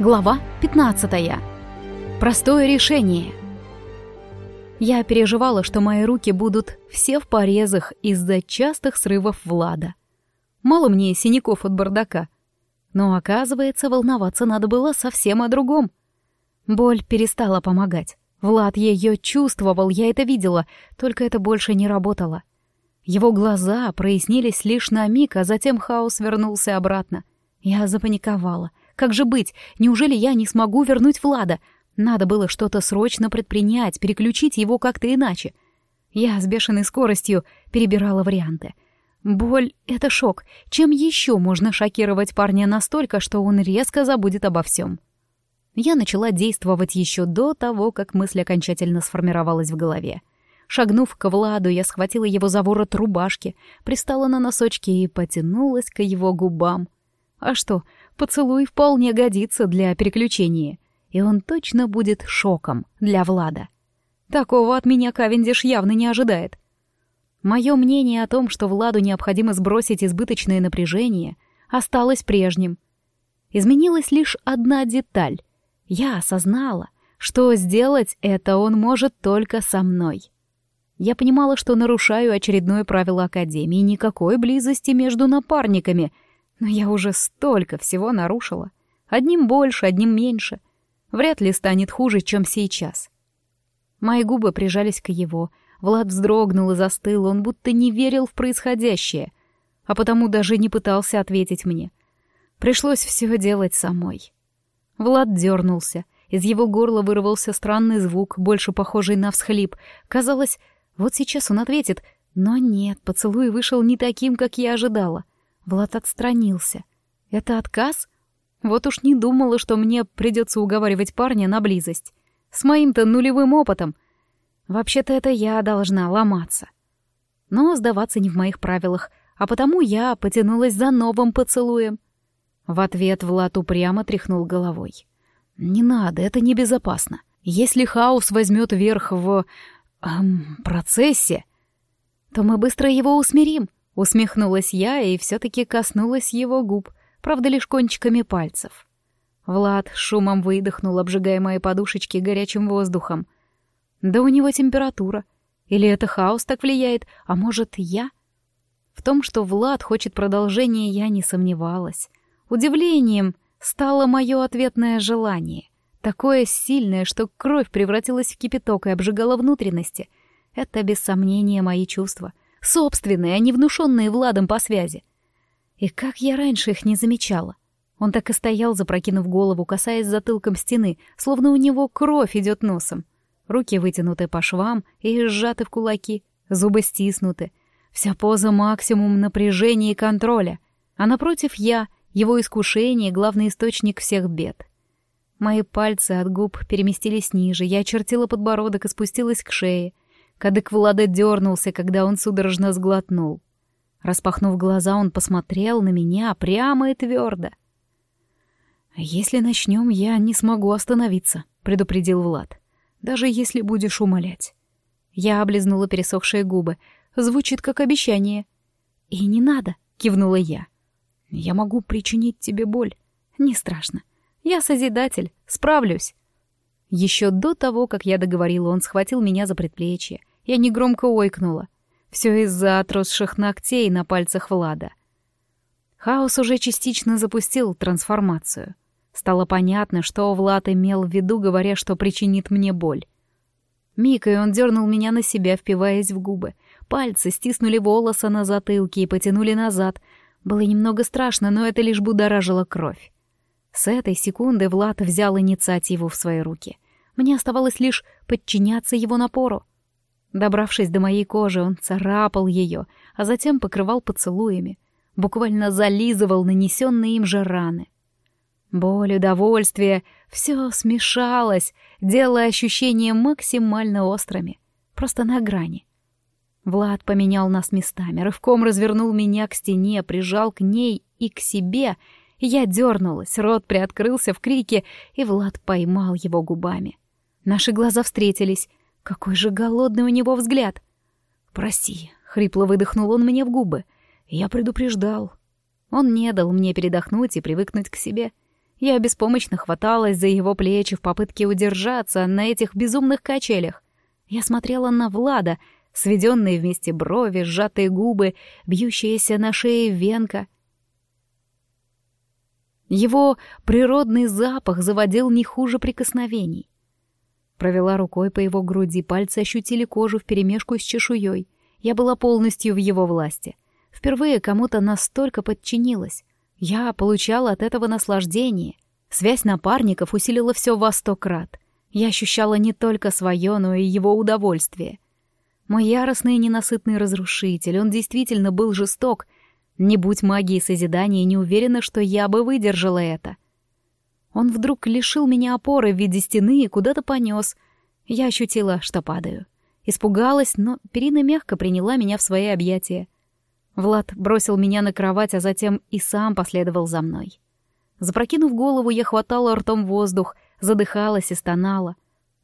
Глава 15. Простое решение. Я переживала, что мои руки будут все в порезах из-за частых срывов Влада. Мало мне синяков от бардака. Но, оказывается, волноваться надо было совсем о другом. Боль перестала помогать. Влад ее чувствовал, я это видела, только это больше не работало. Его глаза прояснились лишь на миг, а затем хаос вернулся обратно. Я запаниковала. Как же быть? Неужели я не смогу вернуть Влада? Надо было что-то срочно предпринять, переключить его как-то иначе. Я с бешеной скоростью перебирала варианты. Боль — это шок. Чем еще можно шокировать парня настолько, что он резко забудет обо всем? Я начала действовать еще до того, как мысль окончательно сформировалась в голове. Шагнув к Владу, я схватила его за ворот рубашки, пристала на носочки и потянулась к его губам. А что, Поцелуй вполне годится для переключения, и он точно будет шоком для Влада. Такого от меня Кавендиш явно не ожидает. Мое мнение о том, что Владу необходимо сбросить избыточное напряжение, осталось прежним. Изменилась лишь одна деталь. Я осознала, что сделать это он может только со мной. Я понимала, что нарушаю очередное правило Академии, никакой близости между напарниками — но я уже столько всего нарушила. Одним больше, одним меньше. Вряд ли станет хуже, чем сейчас. Мои губы прижались к его. Влад вздрогнул и застыл, он будто не верил в происходящее, а потому даже не пытался ответить мне. Пришлось все делать самой. Влад дернулся. Из его горла вырвался странный звук, больше похожий на всхлип. Казалось, вот сейчас он ответит, но нет, поцелуй вышел не таким, как я ожидала. Влад отстранился. Это отказ? Вот уж не думала, что мне придется уговаривать парня на близость. С моим-то нулевым опытом. Вообще-то это я должна ломаться. Но сдаваться не в моих правилах, а потому я потянулась за новым поцелуем. В ответ Влад упрямо тряхнул головой. «Не надо, это небезопасно. Если хаос возьмет верх в... Эм, процессе, то мы быстро его усмирим», Усмехнулась я и все-таки коснулась его губ, правда, лишь кончиками пальцев. Влад шумом выдохнул, обжигая мои подушечки горячим воздухом. Да у него температура. Или это хаос так влияет, а может, я? В том, что Влад хочет продолжения, я не сомневалась. Удивлением стало мое ответное желание. Такое сильное, что кровь превратилась в кипяток и обжигала внутренности. Это, без сомнения, мои чувства — Собственные, а не внушенные Владом по связи. И как я раньше их не замечала. Он так и стоял, запрокинув голову, касаясь затылком стены, словно у него кровь идет носом. Руки вытянуты по швам и сжаты в кулаки, зубы стиснуты. Вся поза максимум напряжения и контроля. А напротив я, его искушение, главный источник всех бед. Мои пальцы от губ переместились ниже, я очертила подбородок и спустилась к шее — Кадык Влада дернулся, когда он судорожно сглотнул. Распахнув глаза, он посмотрел на меня прямо и твердо. «Если начнем, я не смогу остановиться», — предупредил Влад. «Даже если будешь умолять». Я облизнула пересохшие губы. Звучит как обещание. «И не надо», — кивнула я. «Я могу причинить тебе боль. Не страшно. Я Созидатель, справлюсь». Еще до того, как я договорила, он схватил меня за предплечье, я негромко ойкнула. Все из-за отросших ногтей на пальцах Влада. Хаос уже частично запустил трансформацию. Стало понятно, что Влад имел в виду, говоря, что причинит мне боль. И он дернул меня на себя, впиваясь в губы. Пальцы стиснули волосы на затылке и потянули назад. Было немного страшно, но это лишь будоражило кровь. С этой секунды Влад взял инициативу в свои руки. Мне оставалось лишь подчиняться его напору. Добравшись до моей кожи, он царапал ее, а затем покрывал поцелуями, буквально зализывал нанесенные им же раны. Боль, удовольствие — все смешалось, делая ощущения максимально острыми, просто на грани. Влад поменял нас местами, рывком развернул меня к стене, прижал к ней и к себе, я дернулась, рот приоткрылся в крике, и Влад поймал его губами. Наши глаза встретились, какой же голодный у него взгляд. «Прости», — хрипло выдохнул он мне в губы. «Я предупреждал». Он не дал мне передохнуть и привыкнуть к себе. Я беспомощно хваталась за его плечи в попытке удержаться на этих безумных качелях. Я смотрела на Влада, сведенные вместе брови, сжатые губы, бьющиеся на шее венка. Его природный запах заводил не хуже прикосновений. Провела рукой по его груди, пальцы ощутили кожу вперемешку с чешуей. Я была полностью в его власти. Впервые кому-то настолько подчинилась. Я получала от этого наслаждение. Связь напарников усилила все во сто крат. Я ощущала не только свое, но и его удовольствие. Мой яростный и ненасытный разрушитель, он действительно был жесток. Не будь магии созидания, не уверена, что я бы выдержала это. — он вдруг лишил меня опоры в виде стены и куда-то понес. Я ощутила, что падаю. Испугалась, но Перина мягко приняла меня в свои объятия. Влад бросил меня на кровать, а затем и сам последовал за мной. Запрокинув голову, я хватала ртом воздух, задыхалась и стонала.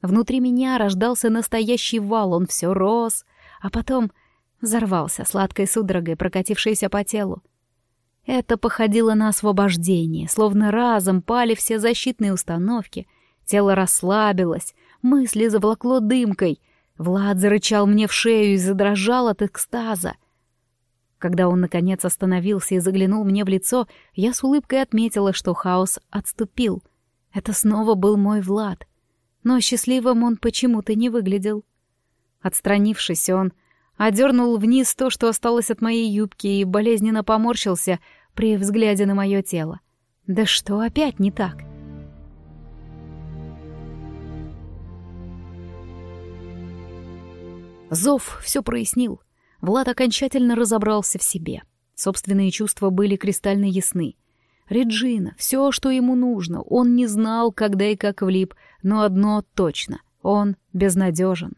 Внутри меня рождался настоящий вал, он все рос, а потом взорвался сладкой судорогой, прокатившейся по телу. Это походило на освобождение, словно разом пали все защитные установки. Тело расслабилось, мысли заволокло дымкой. Влад зарычал мне в шею и задрожал от экстаза. Когда он, наконец, остановился и заглянул мне в лицо, я с улыбкой отметила, что хаос отступил. Это снова был мой Влад. Но счастливым он почему-то не выглядел. Отстранившись, он одернул вниз то, что осталось от моей юбки, и болезненно поморщился при взгляде на мое тело. Да что опять не так? Зов все прояснил. Влад окончательно разобрался в себе. Собственные чувства были кристально ясны. Реджина, все, что ему нужно, он не знал, когда и как влип, но одно точно — он безнадежен.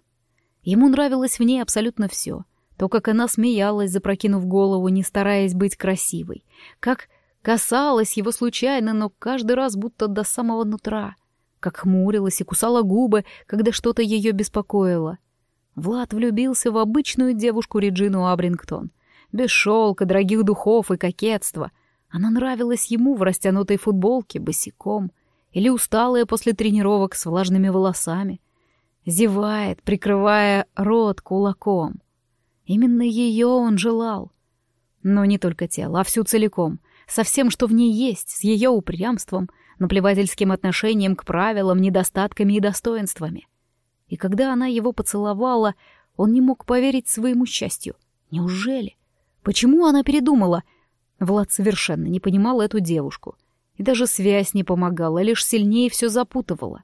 Ему нравилось в ней абсолютно все. То, как она смеялась, запрокинув голову, не стараясь быть красивой. Как касалась его случайно, но каждый раз будто до самого нутра. Как хмурилась и кусала губы, когда что-то ее беспокоило. Влад влюбился в обычную девушку Реджину Абрингтон. Без шелка, дорогих духов и кокетства. Она нравилась ему в растянутой футболке, босиком. Или усталая после тренировок с влажными волосами зевает, прикрывая рот кулаком. Именно ее он желал. Но не только тело, а всю целиком, со всем, что в ней есть, с ее упрямством, наплевательским отношением к правилам, недостатками и достоинствами. И когда она его поцеловала, он не мог поверить своему счастью. Неужели? Почему она передумала? Влад совершенно не понимал эту девушку. И даже связь не помогала, лишь сильнее все запутывала.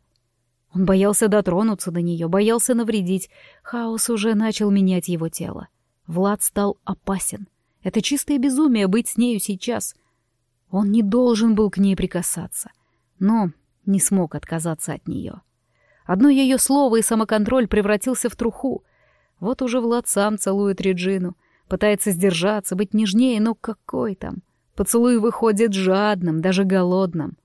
Он боялся дотронуться до нее, боялся навредить. Хаос уже начал менять его тело. Влад стал опасен. Это чистое безумие быть с нею сейчас. Он не должен был к ней прикасаться, но не смог отказаться от нее. Одно ее слово и самоконтроль превратился в труху. Вот уже Влад сам целует Реджину, пытается сдержаться, быть нежнее, но какой там? Поцелуй выходит жадным, даже голодным.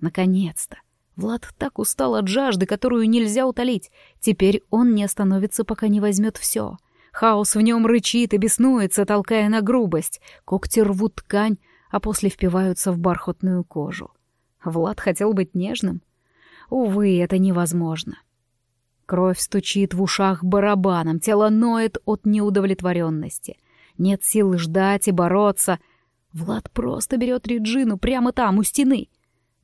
Наконец-то. Влад так устал от жажды, которую нельзя утолить. Теперь он не остановится, пока не возьмет все. Хаос в нем рычит и беснуется, толкая на грубость. Когти рвут ткань, а после впиваются в бархатную кожу. Влад хотел быть нежным. Увы, это невозможно. Кровь стучит в ушах барабаном, тело ноет от неудовлетворенности. Нет сил ждать и бороться. Влад просто берет Реджину прямо там, у стены —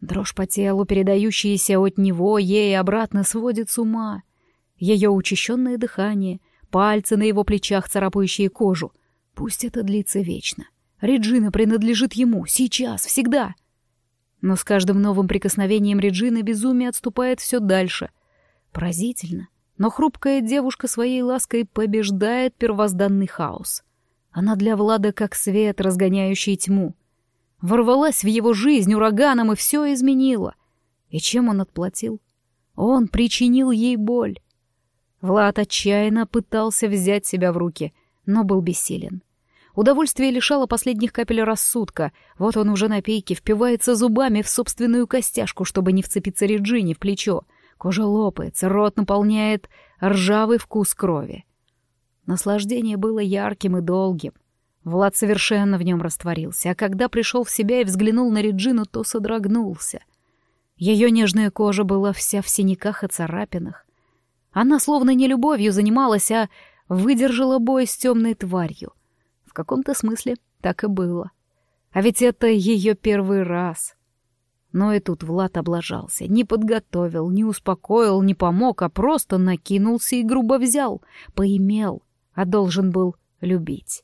Дрожь по телу, передающаяся от него, ей обратно сводит с ума. Ее учащенное дыхание, пальцы на его плечах, царапающие кожу. Пусть это длится вечно. Реджина принадлежит ему, сейчас, всегда. Но с каждым новым прикосновением Реджины безумие отступает все дальше. Поразительно. Но хрупкая девушка своей лаской побеждает первозданный хаос. Она для Влада как свет, разгоняющий тьму ворвалась в его жизнь ураганом и все изменила. И чем он отплатил? Он причинил ей боль. Влад отчаянно пытался взять себя в руки, но был бессилен. Удовольствие лишало последних капель рассудка. Вот он уже на пейке впивается зубами в собственную костяшку, чтобы не вцепиться Реджине в плечо. Кожа лопается, рот наполняет ржавый вкус крови. Наслаждение было ярким и долгим. Влад совершенно в нем растворился, а когда пришел в себя и взглянул на Реджину, то содрогнулся. Ее нежная кожа была вся в синяках и царапинах. Она словно не любовью занималась, а выдержала бой с темной тварью. В каком-то смысле так и было. А ведь это ее первый раз. Но и тут Влад облажался, не подготовил, не успокоил, не помог, а просто накинулся и грубо взял, поимел, а должен был любить.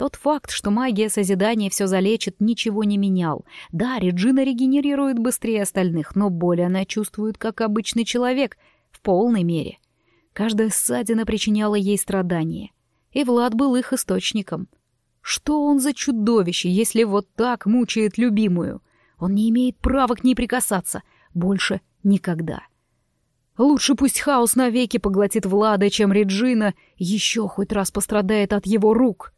Тот факт, что магия созидания все залечит, ничего не менял. Да, Реджина регенерирует быстрее остальных, но боль она чувствует, как обычный человек, в полной мере. Каждая ссадина причиняла ей страдания. И Влад был их источником. Что он за чудовище, если вот так мучает любимую? Он не имеет права к ней прикасаться. Больше никогда. Лучше пусть хаос навеки поглотит Влада, чем Реджина еще хоть раз пострадает от его рук.